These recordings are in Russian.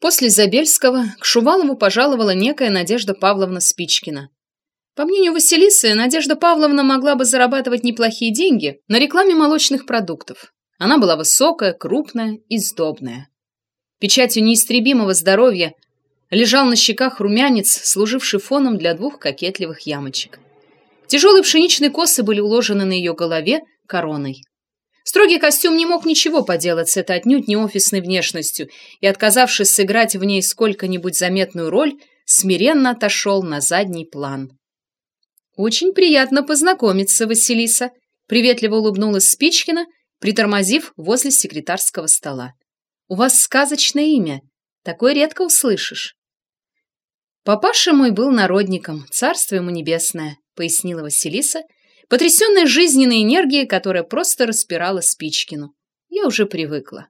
После Забельского к Шувалову пожаловала некая Надежда Павловна Спичкина. По мнению Василисы, Надежда Павловна могла бы зарабатывать неплохие деньги на рекламе молочных продуктов. Она была высокая, крупная и сдобная. Печатью неистребимого здоровья лежал на щеках румянец, служивший фоном для двух кокетливых ямочек. Тяжелые пшеничные косы были уложены на ее голове короной. Строгий костюм не мог ничего поделать с этой отнюдь не офисной внешностью и, отказавшись сыграть в ней сколько-нибудь заметную роль, смиренно отошел на задний план. «Очень приятно познакомиться, Василиса», — приветливо улыбнулась Спичкина, притормозив возле секретарского стола. «У вас сказочное имя. Такое редко услышишь». «Папаша мой был народником, царство ему небесное», — пояснила Василиса, — потрясенная жизненной энергией, которая просто распирала Спичкину. Я уже привыкла.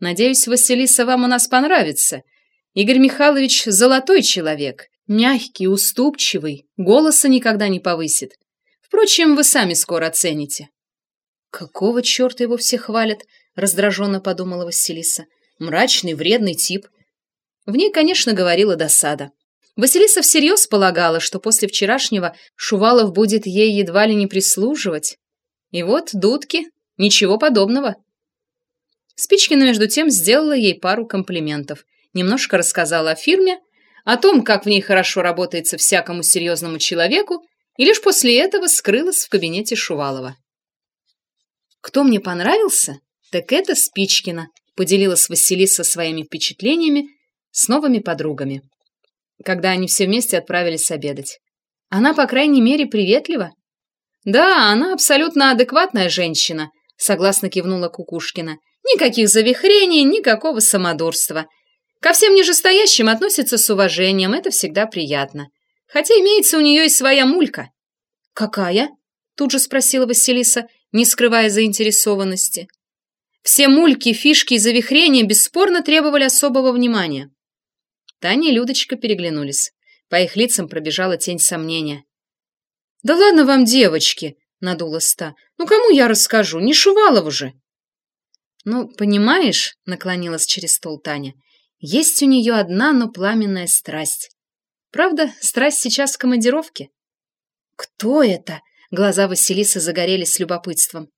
Надеюсь, Василиса, вам у нас понравится. Игорь Михайлович — золотой человек, мягкий, уступчивый, голоса никогда не повысит. Впрочем, вы сами скоро оцените. Какого черта его все хвалят? Раздраженно подумала Василиса. Мрачный, вредный тип. В ней, конечно, говорила досада. Василиса всерьез полагала, что после вчерашнего Шувалов будет ей едва ли не прислуживать. И вот дудки, ничего подобного. Спичкина, между тем, сделала ей пару комплиментов. Немножко рассказала о фирме, о том, как в ней хорошо работается всякому серьезному человеку, и лишь после этого скрылась в кабинете Шувалова. «Кто мне понравился, так это Спичкина», поделилась Василиса своими впечатлениями с новыми подругами когда они все вместе отправились обедать. Она, по крайней мере, приветлива. Да, она абсолютно адекватная женщина, согласно кивнула Кукушкина. Никаких завихрений, никакого самодурства. Ко всем нижестоящим относится с уважением, это всегда приятно. Хотя имеется у нее и своя мулька. Какая? Тут же спросила Василиса, не скрывая заинтересованности. Все мульки, фишки и завихрения бесспорно требовали особого внимания. Таня и Людочка переглянулись. По их лицам пробежала тень сомнения. «Да ладно вам, девочки!» — надула Ста. «Ну, кому я расскажу? Не Шувалову же!» «Ну, понимаешь», — наклонилась через стол Таня, «есть у нее одна, но пламенная страсть. Правда, страсть сейчас в командировке?» «Кто это?» — глаза Василисы загорелись с любопытством.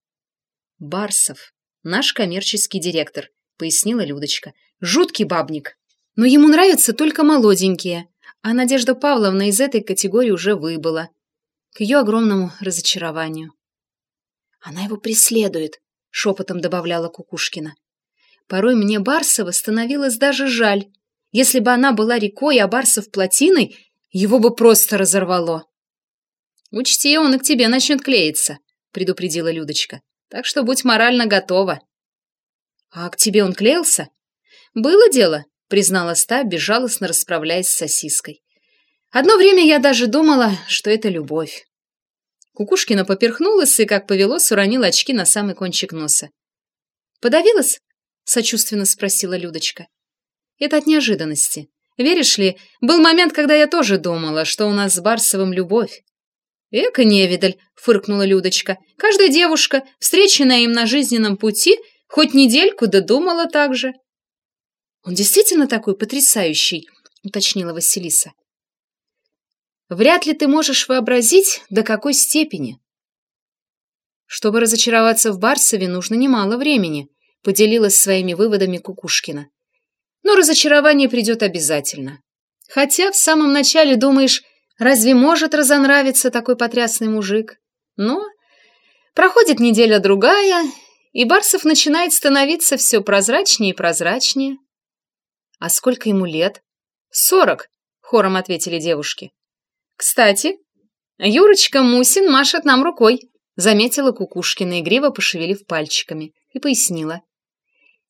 «Барсов, наш коммерческий директор», — пояснила Людочка. «Жуткий бабник». Но ему нравятся только молоденькие, а Надежда Павловна из этой категории уже выбыла. К ее огромному разочарованию. «Она его преследует», — шепотом добавляла Кукушкина. «Порой мне Барсова становилось даже жаль. Если бы она была рекой, а Барсов плотиной, его бы просто разорвало». «Учти, он и к тебе начнет клеиться», — предупредила Людочка. «Так что будь морально готова». «А к тебе он клеился?» «Было дело признала Ста, безжалостно расправляясь с сосиской. Одно время я даже думала, что это любовь. Кукушкина поперхнулась и, как повелось, уронила очки на самый кончик носа. «Подавилась?» — сочувственно спросила Людочка. «Это от неожиданности. Веришь ли, был момент, когда я тоже думала, что у нас с Барсовым любовь. «Эка невидаль!» — фыркнула Людочка. «Каждая девушка, встреченная им на жизненном пути, хоть недельку додумала так же. «Он действительно такой потрясающий», — уточнила Василиса. «Вряд ли ты можешь вообразить, до какой степени». «Чтобы разочароваться в Барсове, нужно немало времени», — поделилась своими выводами Кукушкина. «Но разочарование придет обязательно. Хотя в самом начале думаешь, разве может разонравиться такой потрясный мужик? Но проходит неделя-другая, и Барсов начинает становиться все прозрачнее и прозрачнее. «А сколько ему лет?» «Сорок», — хором ответили девушки. «Кстати, Юрочка Мусин машет нам рукой», — заметила Кукушкина, игриво пошевелив пальчиками, и пояснила.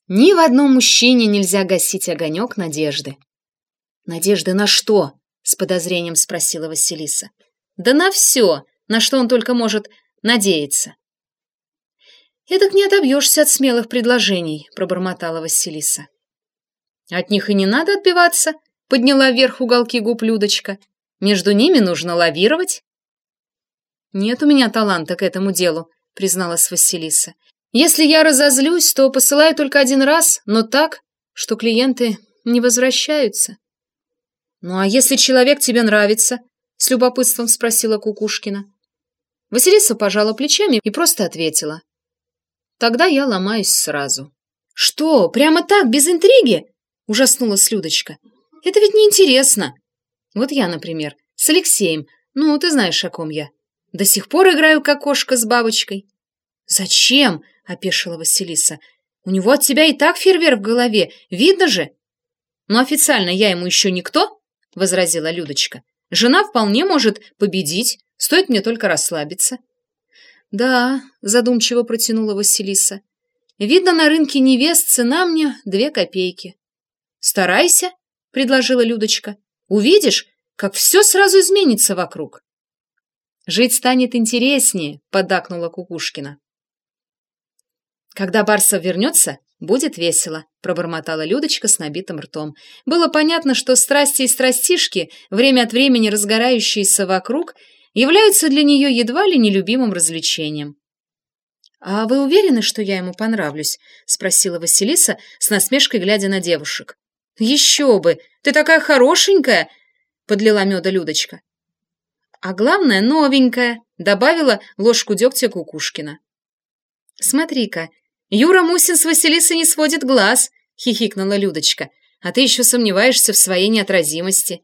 «Ни в одном мужчине нельзя гасить огонек надежды». «Надежды на что?» — с подозрением спросила Василиса. «Да на все, на что он только может надеяться». «Эдак не отобьешься от смелых предложений», — пробормотала Василиса. От них и не надо отбиваться, подняла вверх уголки губ Людочка. Между ними нужно лавировать. Нет у меня таланта к этому делу, призналась Василиса. Если я разозлюсь, то посылаю только один раз, но так, что клиенты Не возвращаются. Ну а если человек тебе нравится? С любопытством спросила Кукушкина. Василиса пожала плечами и просто ответила. Тогда я ломаюсь сразу. Что, прямо так, без интриги? Ужаснулась Людочка. Это ведь неинтересно. Вот я, например, с Алексеем, ну, ты знаешь, о ком я. До сих пор играю как кошка с бабочкой. Зачем? — опешила Василиса. У него от тебя и так фейерверк в голове, видно же. Но официально я ему еще никто, — возразила Людочка. Жена вполне может победить, стоит мне только расслабиться. Да, задумчиво протянула Василиса. Видно, на рынке невест цена мне две копейки. Старайся, предложила Людочка. Увидишь, как все сразу изменится вокруг. Жить станет интереснее, поддакнула Кукушкина. Когда Барсов вернется, будет весело, пробормотала Людочка с набитым ртом. Было понятно, что страсти и страстишки, время от времени разгорающиеся вокруг, являются для нее едва ли нелюбимым развлечением. «А вы уверены, что я ему понравлюсь?» — спросила Василиса, с насмешкой глядя на девушек. «Еще бы! Ты такая хорошенькая!» — подлила меда Людочка. «А главное, новенькая!» — добавила ложку дегтя Кукушкина. «Смотри-ка, Юра Мусин с Василисой не сводит глаз!» — хихикнула Людочка. «А ты еще сомневаешься в своей неотразимости.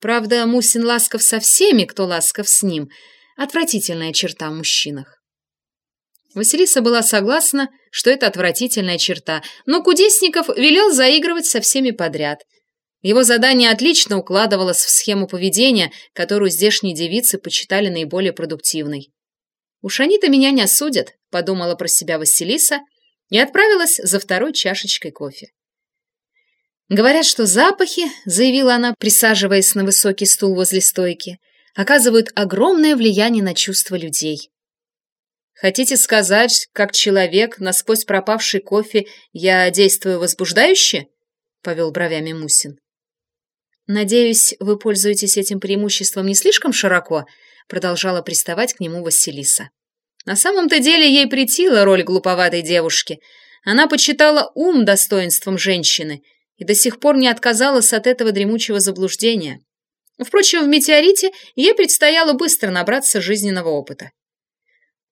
Правда, Мусин ласков со всеми, кто ласков с ним. Отвратительная черта в мужчинах». Василиса была согласна, что это отвратительная черта, но Кудесников велел заигрывать со всеми подряд. Его задание отлично укладывалось в схему поведения, которую здешние девицы почитали наиболее продуктивной. «Уж они-то меня не осудят», — подумала про себя Василиса и отправилась за второй чашечкой кофе. «Говорят, что запахи», — заявила она, присаживаясь на высокий стул возле стойки, оказывают огромное влияние на чувства людей. Хотите сказать, как человек, насквозь пропавший кофе, я действую возбуждающе? Повел бровями Мусин. Надеюсь, вы пользуетесь этим преимуществом не слишком широко, продолжала приставать к нему Василиса. На самом-то деле ей претила роль глуповатой девушки. Она почитала ум достоинством женщины и до сих пор не отказалась от этого дремучего заблуждения. Впрочем, в «Метеорите» ей предстояло быстро набраться жизненного опыта.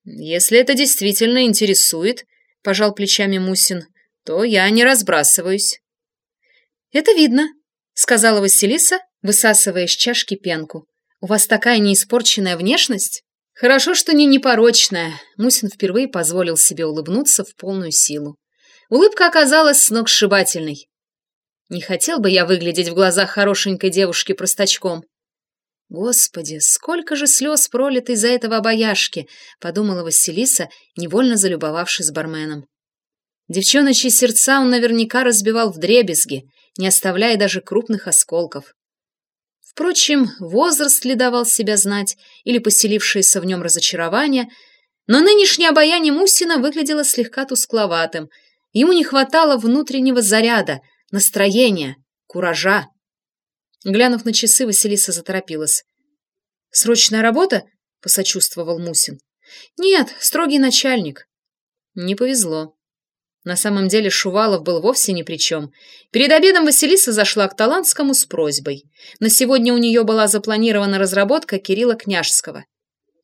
«Если это действительно интересует», — пожал плечами Мусин, — «то я не разбрасываюсь». «Это видно», — сказала Василиса, высасывая из чашки пенку. «У вас такая неиспорченная внешность?» «Хорошо, что не непорочная», — Мусин впервые позволил себе улыбнуться в полную силу. Улыбка оказалась сногсшибательной. «Не хотел бы я выглядеть в глазах хорошенькой девушки простачком», «Господи, сколько же слез пролито из-за этого обаяшки!» — подумала Василиса, невольно залюбовавшись барменом. Девчоночьи сердца он наверняка разбивал в дребезги, не оставляя даже крупных осколков. Впрочем, возраст ли давал себя знать, или поселившееся в нем разочарование, но нынешнее обаяние Мусина выглядело слегка тускловатым. Ему не хватало внутреннего заряда, настроения, куража. Глянув на часы, Василиса заторопилась. «Срочная работа?» — посочувствовал Мусин. «Нет, строгий начальник». Не повезло. На самом деле Шувалов был вовсе ни при чем. Перед обедом Василиса зашла к Талантскому с просьбой. На сегодня у нее была запланирована разработка Кирилла Княжского.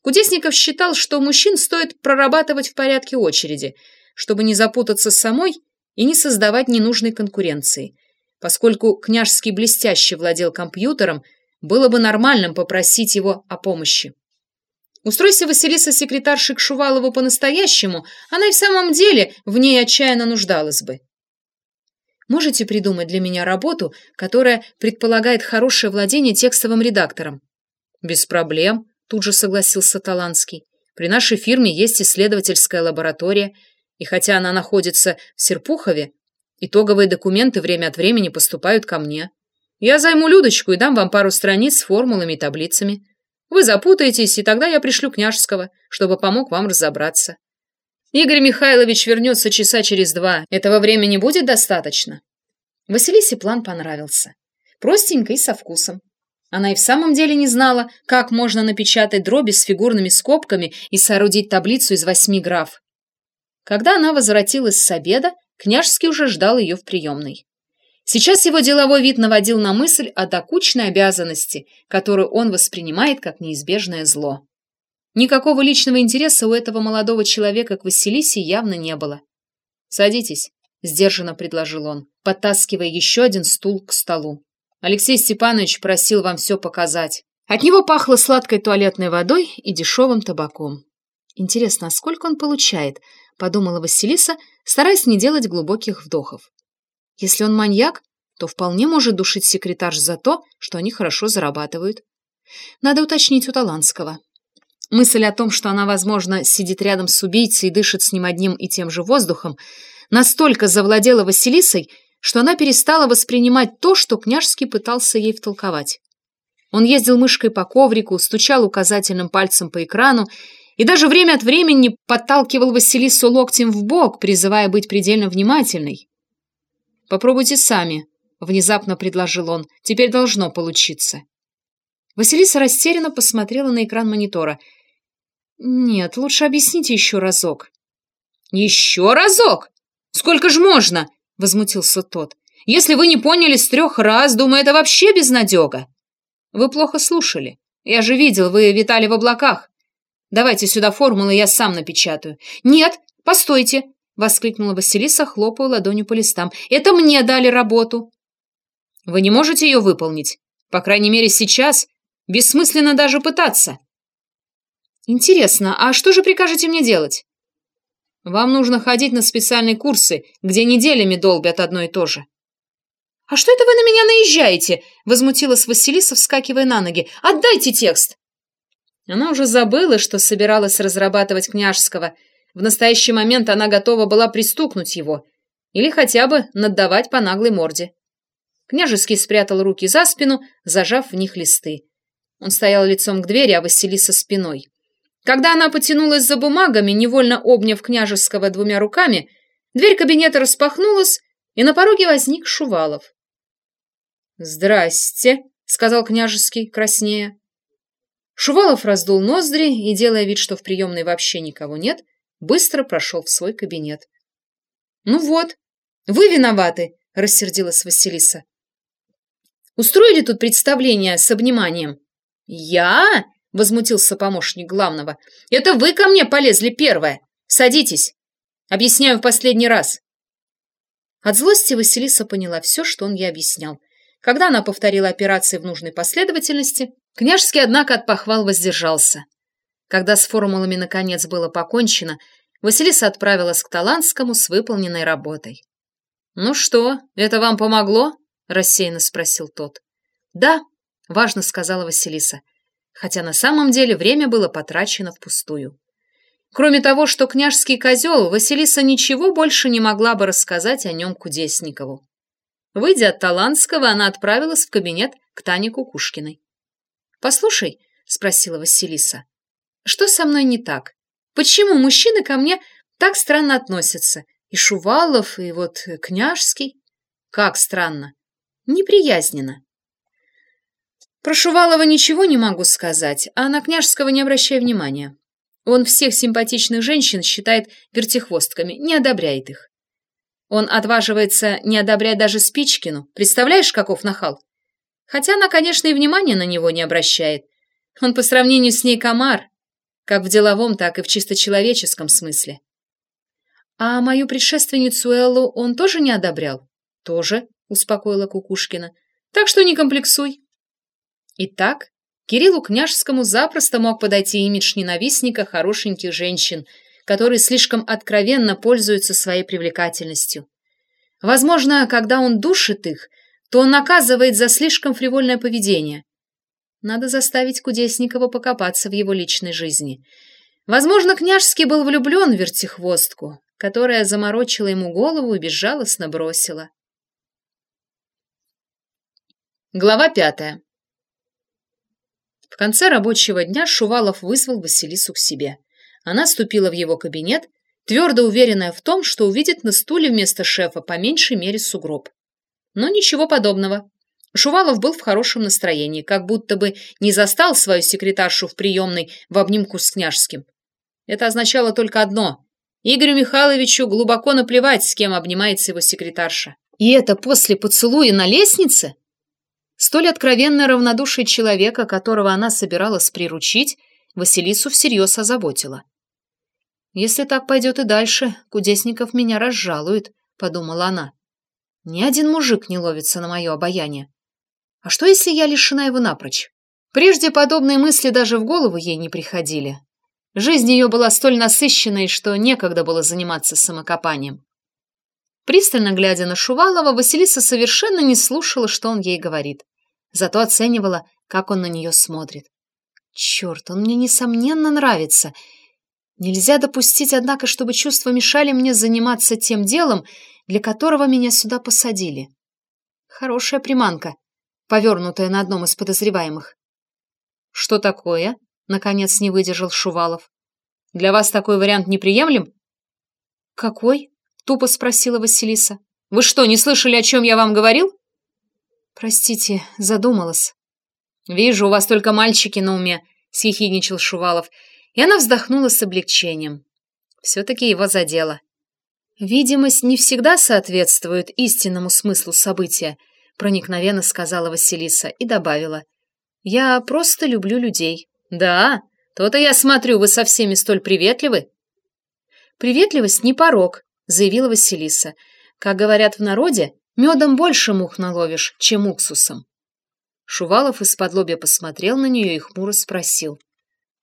Кудесников считал, что мужчин стоит прорабатывать в порядке очереди, чтобы не запутаться самой и не создавать ненужной конкуренции – Поскольку княжский блестяще владел компьютером, было бы нормальным попросить его о помощи. Устройся Василиса секретаршей к Шувалову по-настоящему, она и в самом деле в ней отчаянно нуждалась бы. Можете придумать для меня работу, которая предполагает хорошее владение текстовым редактором? Без проблем, тут же согласился Таланский. При нашей фирме есть исследовательская лаборатория, и хотя она находится в Серпухове, Итоговые документы время от времени поступают ко мне. Я займу Людочку и дам вам пару страниц с формулами и таблицами. Вы запутаетесь, и тогда я пришлю княжского, чтобы помог вам разобраться. Игорь Михайлович вернется часа через два. Этого времени будет достаточно?» Василисе план понравился. Простенько и со вкусом. Она и в самом деле не знала, как можно напечатать дроби с фигурными скобками и соорудить таблицу из восьми граф. Когда она возвратилась с обеда, Княжский уже ждал ее в приемной. Сейчас его деловой вид наводил на мысль о докучной обязанности, которую он воспринимает как неизбежное зло. Никакого личного интереса у этого молодого человека к Василисе явно не было. «Садитесь», — сдержанно предложил он, подтаскивая еще один стул к столу. «Алексей Степанович просил вам все показать». От него пахло сладкой туалетной водой и дешевым табаком. «Интересно, а сколько он получает?» — подумала Василиса, стараясь не делать глубоких вдохов. «Если он маньяк, то вполне может душить секретарш за то, что они хорошо зарабатывают. Надо уточнить у Таланского». Мысль о том, что она, возможно, сидит рядом с убийцей и дышит с ним одним и тем же воздухом, настолько завладела Василисой, что она перестала воспринимать то, что княжский пытался ей втолковать. Он ездил мышкой по коврику, стучал указательным пальцем по экрану и даже время от времени подталкивал Василису локтем в бок, призывая быть предельно внимательной. «Попробуйте сами», — внезапно предложил он. «Теперь должно получиться». Василиса растерянно посмотрела на экран монитора. «Нет, лучше объясните еще разок». «Еще разок? Сколько ж можно?» — возмутился тот. «Если вы не поняли с трех раз, думаю, это вообще безнадега». «Вы плохо слушали. Я же видел, вы витали в облаках. Давайте сюда формулы, я сам напечатаю». «Нет, постойте!» — воскликнула Василиса, хлопая ладонью по листам. «Это мне дали работу». «Вы не можете ее выполнить? По крайней мере, сейчас. Бессмысленно даже пытаться». «Интересно, а что же прикажете мне делать?» «Вам нужно ходить на специальные курсы, где неделями долбят одно и то же». «А что это вы на меня наезжаете?» — возмутилась Василиса, вскакивая на ноги. «Отдайте текст!» Она уже забыла, что собиралась разрабатывать княжского. В настоящий момент она готова была пристукнуть его или хотя бы надавать по наглой морде. Княжеский спрятал руки за спину, зажав в них листы. Он стоял лицом к двери, а Василиса спиной. Когда она потянулась за бумагами, невольно обняв княжеского двумя руками, дверь кабинета распахнулась, и на пороге возник Шувалов. «Здрасте», — сказал княжеский, краснея. Шувалов раздул ноздри и, делая вид, что в приемной вообще никого нет, быстро прошел в свой кабинет. «Ну вот, вы виноваты», — рассердилась Василиса. «Устроили тут представление с обниманием?» «Я?» — возмутился помощник главного. «Это вы ко мне полезли первое. Садитесь. Объясняю в последний раз». От злости Василиса поняла все, что он ей объяснял. Когда она повторила операции в нужной последовательности, Княжский, однако, от похвал воздержался. Когда с формулами наконец было покончено, Василиса отправилась к Таланскому с выполненной работой. «Ну что, это вам помогло?» — рассеянно спросил тот. «Да», — важно сказала Василиса, хотя на самом деле время было потрачено впустую. Кроме того, что княжский козел, Василиса ничего больше не могла бы рассказать о нем Кудесникову. Выйдя от Таланского, она отправилась в кабинет к Тане Кукушкиной. «Послушай», — спросила Василиса, — «что со мной не так? Почему мужчины ко мне так странно относятся? И Шувалов, и вот Княжский? Как странно? Неприязненно». Про Шувалова ничего не могу сказать, а на Княжского не обращай внимания. Он всех симпатичных женщин считает вертихвостками, не одобряет их. Он отваживается не одобрять даже Спичкину. Представляешь, каков нахал? Хотя она, конечно, и внимания на него не обращает. Он по сравнению с ней комар, как в деловом, так и в чисто человеческом смысле. А мою предшественницу Эллу он тоже не одобрял? Тоже, успокоила Кукушкина. Так что не комплексуй. Итак, Кириллу Княжскому запросто мог подойти имидж ненавистника хорошеньких женщин, которые слишком откровенно пользуются своей привлекательностью. Возможно, когда он душит их, то он наказывает за слишком фривольное поведение. Надо заставить Кудесникова покопаться в его личной жизни. Возможно, Княжский был влюблен в вертихвостку, которая заморочила ему голову и безжалостно бросила. Глава пятая. В конце рабочего дня Шувалов вызвал Василису к себе. Она ступила в его кабинет, твердо уверенная в том, что увидит на стуле вместо шефа по меньшей мере сугроб. Но ничего подобного. Шувалов был в хорошем настроении, как будто бы не застал свою секретаршу в приемной в обнимку с княжским. Это означало только одно. Игорю Михайловичу глубоко наплевать, с кем обнимается его секретарша. И это после поцелуя на лестнице? Столь откровенное равнодушие человека, которого она собиралась приручить, Василису всерьез озаботило. «Если так пойдет и дальше, Кудесников меня разжалует», — подумала она. «Ни один мужик не ловится на мое обаяние. А что, если я лишена его напрочь?» Прежде подобные мысли даже в голову ей не приходили. Жизнь ее была столь насыщенной, что некогда было заниматься самокопанием. Пристально глядя на Шувалова, Василиса совершенно не слушала, что он ей говорит. Зато оценивала, как он на нее смотрит. Черт, он мне несомненно нравится. Нельзя допустить, однако, чтобы чувства мешали мне заниматься тем делом, для которого меня сюда посадили. Хорошая приманка, повернутая на одном из подозреваемых. «Что такое?» — наконец не выдержал Шувалов. «Для вас такой вариант неприемлем?» «Какой?» — тупо спросила Василиса. «Вы что, не слышали, о чем я вам говорил?» «Простите, задумалась». «Вижу, у вас только мальчики на уме», — съехидничал Шувалов, и она вздохнула с облегчением. Все-таки его задело. «Видимость не всегда соответствует истинному смыслу события», — проникновенно сказала Василиса и добавила. «Я просто люблю людей». «Да? То-то я смотрю, вы со всеми столь приветливы». «Приветливость не порог», — заявила Василиса. «Как говорят в народе, медом больше мух наловишь, чем уксусом». Шувалов из-под лобья посмотрел на нее и хмуро спросил.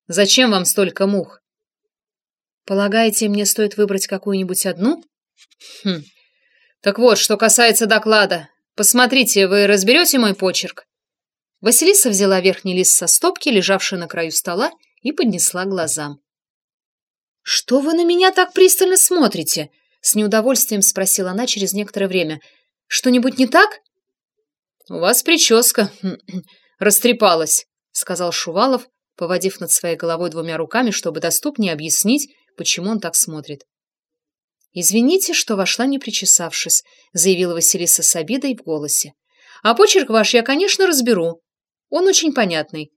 «Зачем вам столько мух?» «Полагаете, мне стоит выбрать какую-нибудь одну?» «Хм. Так вот, что касается доклада. Посмотрите, вы разберете мой почерк?» Василиса взяла верхний лист со стопки, лежавший на краю стола, и поднесла глазам. «Что вы на меня так пристально смотрите?» — с неудовольствием спросила она через некоторое время. «Что-нибудь не так?» «У вас прическа растрепалась», — сказал Шувалов, поводив над своей головой двумя руками, чтобы доступнее объяснить, почему он так смотрит. «Извините, что вошла не причесавшись», — заявила Василиса с обидой в голосе. «А почерк ваш я, конечно, разберу. Он очень понятный.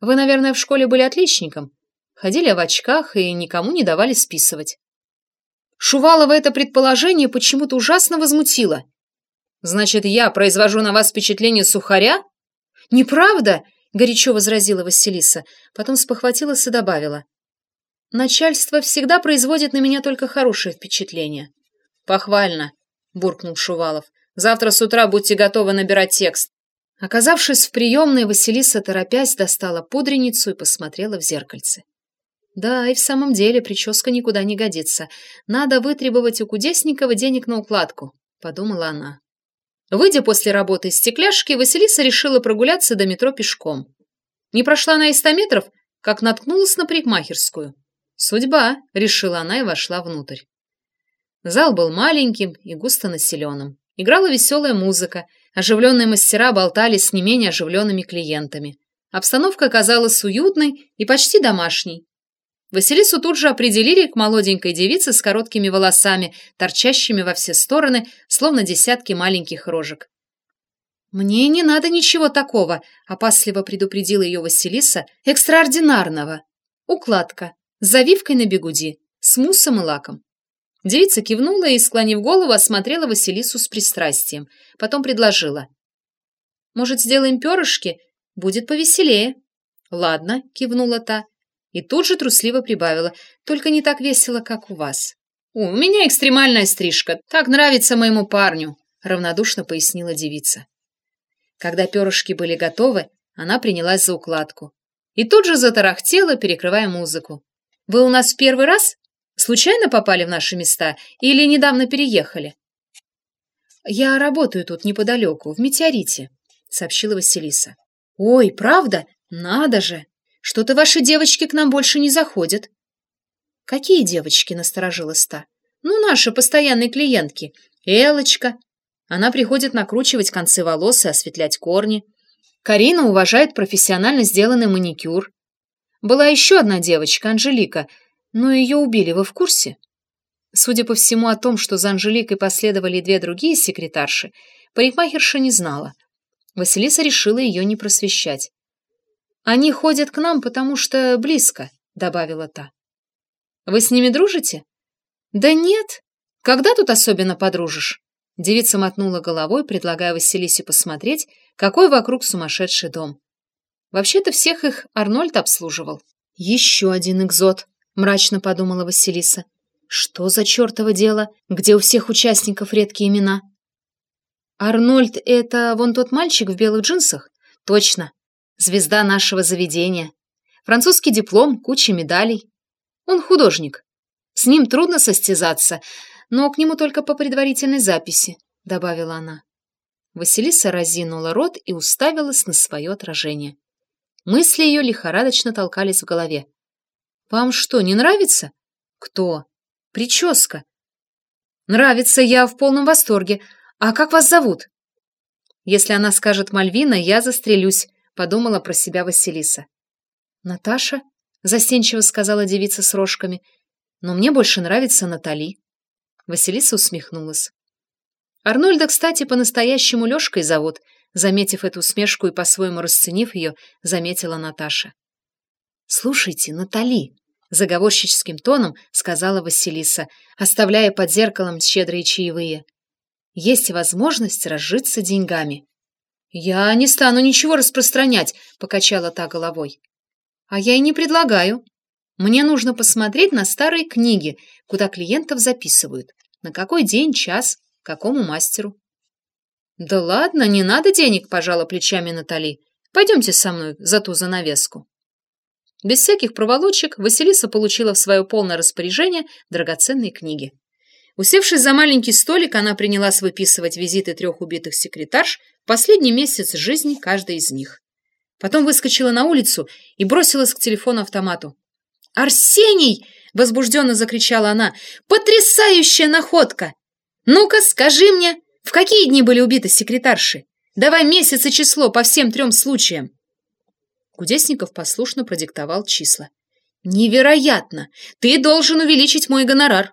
Вы, наверное, в школе были отличником, ходили в очках и никому не давали списывать». Шувалова это предположение почему-то ужасно возмутило. Значит, я произвожу на вас впечатление сухаря? Неправда, горячо возразила Василиса, потом спохватилась и добавила. Начальство всегда производит на меня только хорошее впечатление. Похвально, буркнул Шувалов. Завтра с утра будьте готовы набирать текст. Оказавшись в приемной, Василиса, торопясь, достала пудреницу и посмотрела в зеркальце. Да, и в самом деле прическа никуда не годится. Надо вытребовать у Кудесникова денег на укладку, подумала она. Выйдя после работы из стекляшки, Василиса решила прогуляться до метро пешком. Не прошла она и ста метров, как наткнулась на парикмахерскую. «Судьба», — решила она и вошла внутрь. Зал был маленьким и густо населенным. Играла веселая музыка, оживленные мастера болтали с не менее оживленными клиентами. Обстановка казалась уютной и почти домашней. Василису тут же определили к молоденькой девице с короткими волосами, торчащими во все стороны, словно десятки маленьких рожек. «Мне не надо ничего такого», — опасливо предупредила ее Василиса, — «экстраординарного. Укладка, завивкой на бегуди, с муссом и лаком». Девица кивнула и, склонив голову, осмотрела Василису с пристрастием. Потом предложила. «Может, сделаем перышки? Будет повеселее». «Ладно», — кивнула та и тут же трусливо прибавила, «Только не так весело, как у вас». «У меня экстремальная стрижка, так нравится моему парню», — равнодушно пояснила девица. Когда перышки были готовы, она принялась за укладку. И тут же затарахтела, перекрывая музыку. «Вы у нас в первый раз? Случайно попали в наши места или недавно переехали?» «Я работаю тут неподалеку, в Метеорите», — сообщила Василиса. «Ой, правда? Надо же!» Что-то ваши девочки к нам больше не заходят. Какие девочки, насторожилась та. Ну, наши постоянные клиентки. Элочка. Она приходит накручивать концы волос и осветлять корни. Карина уважает профессионально сделанный маникюр. Была еще одна девочка, Анжелика, но ее убили, вы в курсе? Судя по всему о том, что за Анжеликой последовали две другие секретарши, парикмахерша не знала. Василиса решила ее не просвещать. Они ходят к нам, потому что близко, добавила та. Вы с ними дружите? Да нет. Когда тут особенно подружишь? Девица мотнула головой, предлагая Василисе посмотреть, какой вокруг сумасшедший дом. Вообще-то всех их Арнольд обслуживал. «Еще один экзот», — мрачно подумала Василиса. «Что за чертово дело, где у всех участников редкие имена?» «Арнольд — это вон тот мальчик в белых джинсах?» «Точно. Звезда нашего заведения. Французский диплом, куча медалей. Он художник. С ним трудно состязаться, но к нему только по предварительной записи», — добавила она. Василиса разинула рот и уставилась на свое отражение. Мысли ее лихорадочно толкались в голове. «Вам что, не нравится?» «Кто?» «Прическа». «Нравится, я в полном восторге. А как вас зовут?» «Если она скажет Мальвина, я застрелюсь», — подумала про себя Василиса. «Наташа?» — застенчиво сказала девица с рожками. «Но мне больше нравится Натали». Василиса усмехнулась. Арнольда, кстати, по-настоящему Лёшкой зовут, Заметив эту усмешку и по-своему расценив ее, заметила Наташа. «Слушайте, Натали!» — заговорщическим тоном сказала Василиса, оставляя под зеркалом щедрые чаевые. «Есть возможность разжиться деньгами». «Я не стану ничего распространять», — покачала та головой. «А я и не предлагаю. Мне нужно посмотреть на старые книги, куда клиентов записывают. На какой день, час, какому мастеру. «Да ладно, не надо денег», — пожала плечами Натали. «Пойдемте со мной за ту занавеску». Без всяких проволочек Василиса получила в свое полное распоряжение драгоценные книги. Усевшись за маленький столик, она принялась выписывать визиты трех убитых секретарш в последний месяц жизни каждой из них. Потом выскочила на улицу и бросилась к телефону-автомату. «Арсений!» — возбужденно закричала она. «Потрясающая находка! Ну-ка, скажи мне, в какие дни были убиты секретарши? Давай месяц и число по всем трем случаям. Кудесников послушно продиктовал числа. «Невероятно! Ты должен увеличить мой гонорар!»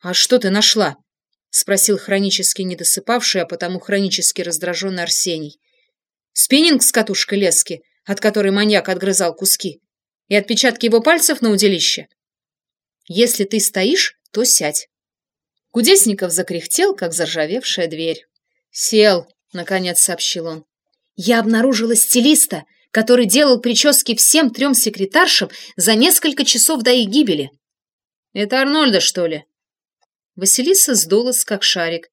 «А что ты нашла?» — спросил хронически недосыпавший, а потому хронически раздраженный Арсений. «Спиннинг с катушкой лески, от которой маньяк отгрызал куски, и отпечатки его пальцев на удилище. Если ты стоишь, то сядь. Кудесников закряхтел, как заржавевшая дверь. «Сел», — наконец сообщил он. «Я обнаружила стилиста, который делал прически всем трем секретаршам за несколько часов до их гибели». «Это Арнольда, что ли?» Василиса сдулась, как шарик.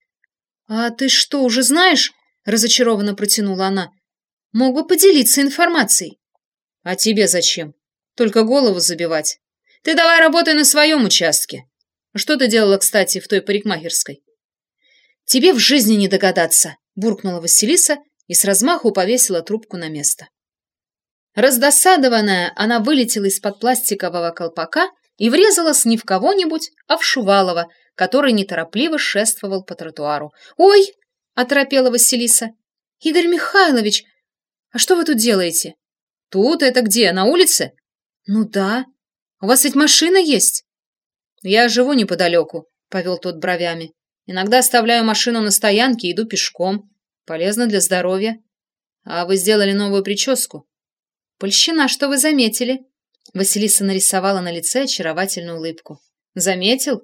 «А ты что, уже знаешь?» — разочарованно протянула она. «Мог бы поделиться информацией». «А тебе зачем? Только голову забивать. Ты давай работай на своем участке. Что ты делала, кстати, в той парикмахерской? Тебе в жизни не догадаться, буркнула Василиса и с размаху повесила трубку на место. Раздосадованная, она вылетела из-под пластикового колпака и врезалась не в кого-нибудь, а в Шувалова, который неторопливо шествовал по тротуару. «Ой!» — оторопела Василиса. «Игорь Михайлович, а что вы тут делаете?» «Тут это где, на улице?» «Ну да. У вас ведь машина есть?» «Я живу неподалеку», — повел тот бровями. «Иногда оставляю машину на стоянке и иду пешком. Полезно для здоровья. А вы сделали новую прическу?» «Польщина, что вы заметили?» Василиса нарисовала на лице очаровательную улыбку. «Заметил?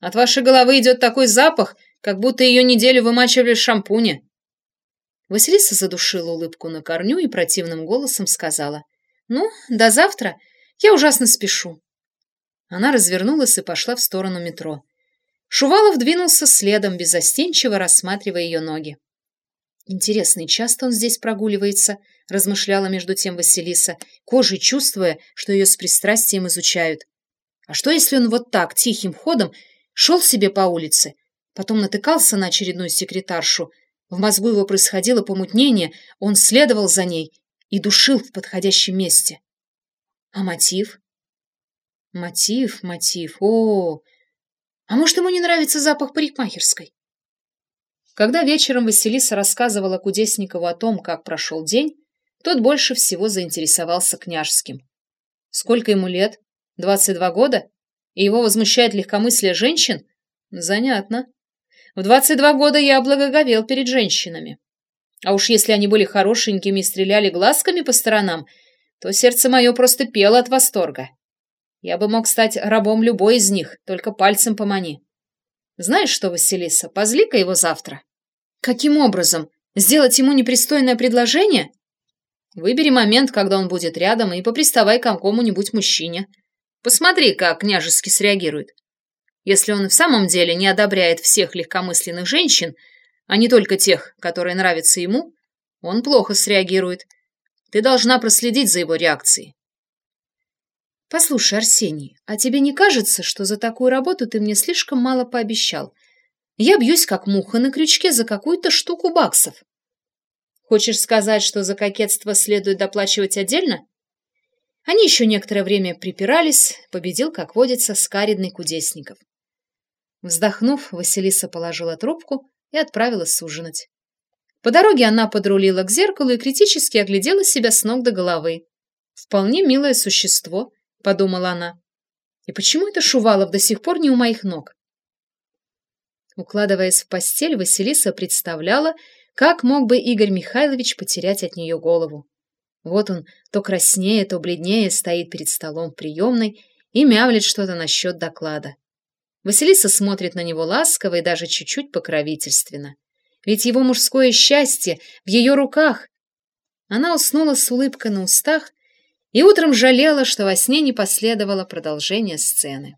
От вашей головы идет такой запах, как будто ее неделю вымачивали в шампуне». Василиса задушила улыбку на корню и противным голосом сказала. «Ну, до завтра. Я ужасно спешу. Она развернулась и пошла в сторону метро. Шувалов двинулся следом, беззастенчиво рассматривая ее ноги. «Интересно, часто он здесь прогуливается?» — размышляла между тем Василиса, кожей чувствуя, что ее с пристрастием изучают. «А что, если он вот так, тихим ходом, шел себе по улице, потом натыкался на очередную секретаршу, в мозгу его происходило помутнение, он следовал за ней и душил в подходящем месте. А мотив? Мотив, мотив, о, А может, ему не нравится запах парикмахерской? Когда вечером Василиса рассказывала Кудесникову о том, как прошел день, тот больше всего заинтересовался княжским. Сколько ему лет? Двадцать два года? И его возмущает легкомыслие женщин? Занятно. В двадцать два года я благоговел перед женщинами. А уж если они были хорошенькими и стреляли глазками по сторонам, то сердце мое просто пело от восторга. Я бы мог стать рабом любой из них, только пальцем помани. Знаешь что, Василиса, позли-ка его завтра. Каким образом? Сделать ему непристойное предложение? Выбери момент, когда он будет рядом, и поприставай к какому-нибудь мужчине. Посмотри, как княжеский среагирует. Если он в самом деле не одобряет всех легкомысленных женщин, а не только тех, которые нравятся ему, он плохо среагирует. Ты должна проследить за его реакцией. Послушай, Арсений, а тебе не кажется, что за такую работу ты мне слишком мало пообещал? Я бьюсь как муха на крючке за какую-то штуку баксов. Хочешь сказать, что за кокетство следует доплачивать отдельно? Они еще некоторое время припирались, победил, как водится, скаридный кудесников. Вздохнув, Василиса положила трубку и отправилась ужинать. По дороге она подрулила к зеркалу и критически оглядела себя с ног до головы. «Вполне милое существо», — подумала она. «И почему это Шувалов до сих пор не у моих ног?» Укладываясь в постель, Василиса представляла, как мог бы Игорь Михайлович потерять от нее голову. Вот он то краснее, то бледнее стоит перед столом в приемной и мявлит что-то насчет доклада. Василиса смотрит на него ласково и даже чуть-чуть покровительственно. Ведь его мужское счастье в ее руках. Она уснула с улыбкой на устах и утром жалела, что во сне не последовало продолжение сцены.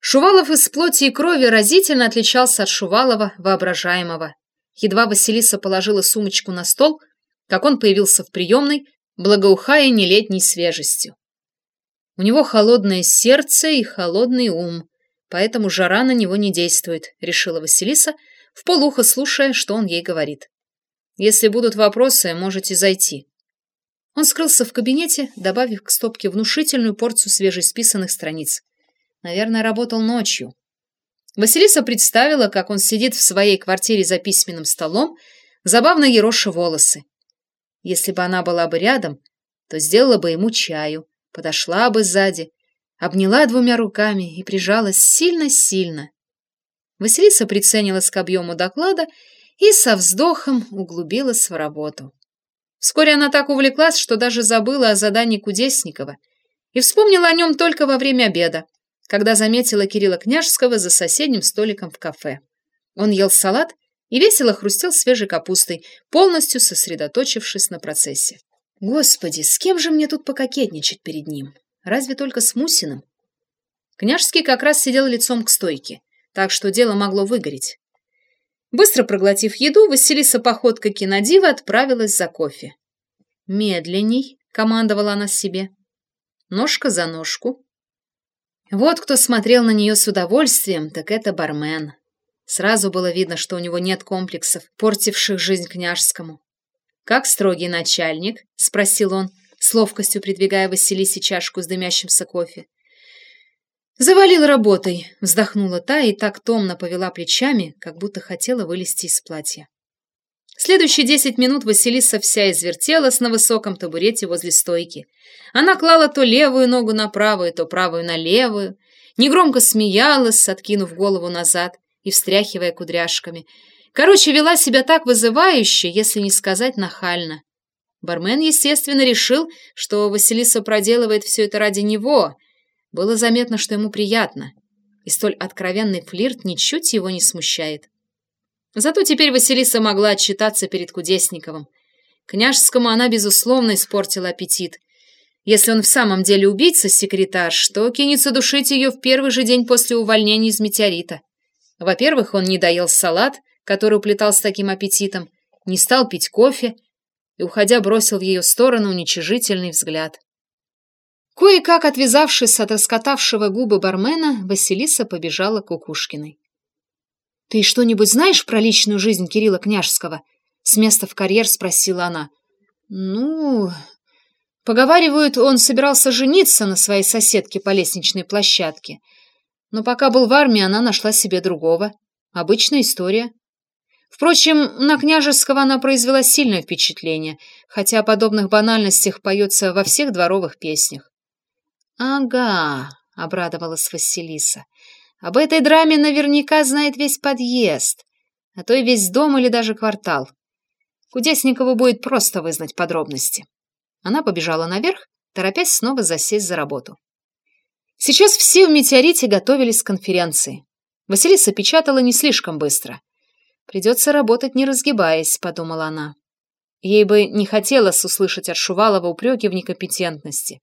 Шувалов из плоти и крови разительно отличался от Шувалова воображаемого. Едва Василиса положила сумочку на стол, как он появился в приемной, благоухая нелетней свежестью. У него холодное сердце и холодный ум, поэтому жара на него не действует, решила Василиса, в полухо слушая, что он ей говорит. Если будут вопросы, можете зайти. Он скрылся в кабинете, добавив к стопке внушительную порцию свежеисписанных страниц. Наверное, работал ночью. Василиса представила, как он сидит в своей квартире за письменным столом, забавно ероша волосы. Если бы она была бы рядом, то сделала бы ему чаю, подошла бы сзади, обняла двумя руками и прижалась сильно-сильно. Василиса приценилась к объему доклада и со вздохом углубилась в работу. Вскоре она так увлеклась, что даже забыла о задании Кудесникова и вспомнила о нем только во время обеда, когда заметила Кирилла Княжского за соседним столиком в кафе. Он ел салат и весело хрустел свежей капустой, полностью сосредоточившись на процессе. Господи, с кем же мне тут пококетничать перед ним? Разве только с Мусиным? Княжский как раз сидел лицом к стойке, так что дело могло выгореть. Быстро проглотив еду, Василиса походкой кинодива отправилась за кофе. «Медленней», — командовала она себе. Ножка за ножку, вот кто смотрел на нее с удовольствием, так это бармен. Сразу было видно, что у него нет комплексов, портивших жизнь княжскому. «Как строгий начальник?» — спросил он, с ловкостью придвигая Василисе чашку с дымящимся кофе. «Завалил работой», — вздохнула та и так томно повела плечами, как будто хотела вылезти из платья. Следующие десять минут Василиса вся извертелась на высоком табурете возле стойки. Она клала то левую ногу на правую, то правую на левую, негромко смеялась, откинув голову назад и встряхивая кудряшками. Короче, вела себя так вызывающе, если не сказать нахально. Бармен, естественно, решил, что Василиса проделывает все это ради него. Было заметно, что ему приятно. И столь откровенный флирт ничуть его не смущает. Зато теперь Василиса могла отчитаться перед Кудесниковым. Княжскому она, безусловно, испортила аппетит. Если он в самом деле убийца-секретарш, то кинется душить ее в первый же день после увольнения из метеорита. Во-первых, он не доел салат, который уплетал с таким аппетитом, не стал пить кофе и, уходя, бросил в ее сторону уничижительный взгляд. Кое-как отвязавшись от раскатавшего губы бармена, Василиса побежала к Кукушкиной. «Ты что-нибудь знаешь про личную жизнь Кирилла Княжского?» С места в карьер спросила она. «Ну...» Поговаривают, он собирался жениться на своей соседке по лестничной площадке. Но пока был в армии, она нашла себе другого. Обычная история. Впрочем, на Княжеского она произвела сильное впечатление, хотя о подобных банальностях поется во всех дворовых песнях. «Ага», — обрадовалась Василиса, об этой драме наверняка знает весь подъезд, а то и весь дом или даже квартал. Кудесникову будет просто вызнать подробности. Она побежала наверх, торопясь снова засесть за работу. Сейчас все в «Метеорите» готовились к конференции. Василиса печатала не слишком быстро. «Придется работать, не разгибаясь», — подумала она. Ей бы не хотелось услышать от Шувалова упреки в некомпетентности.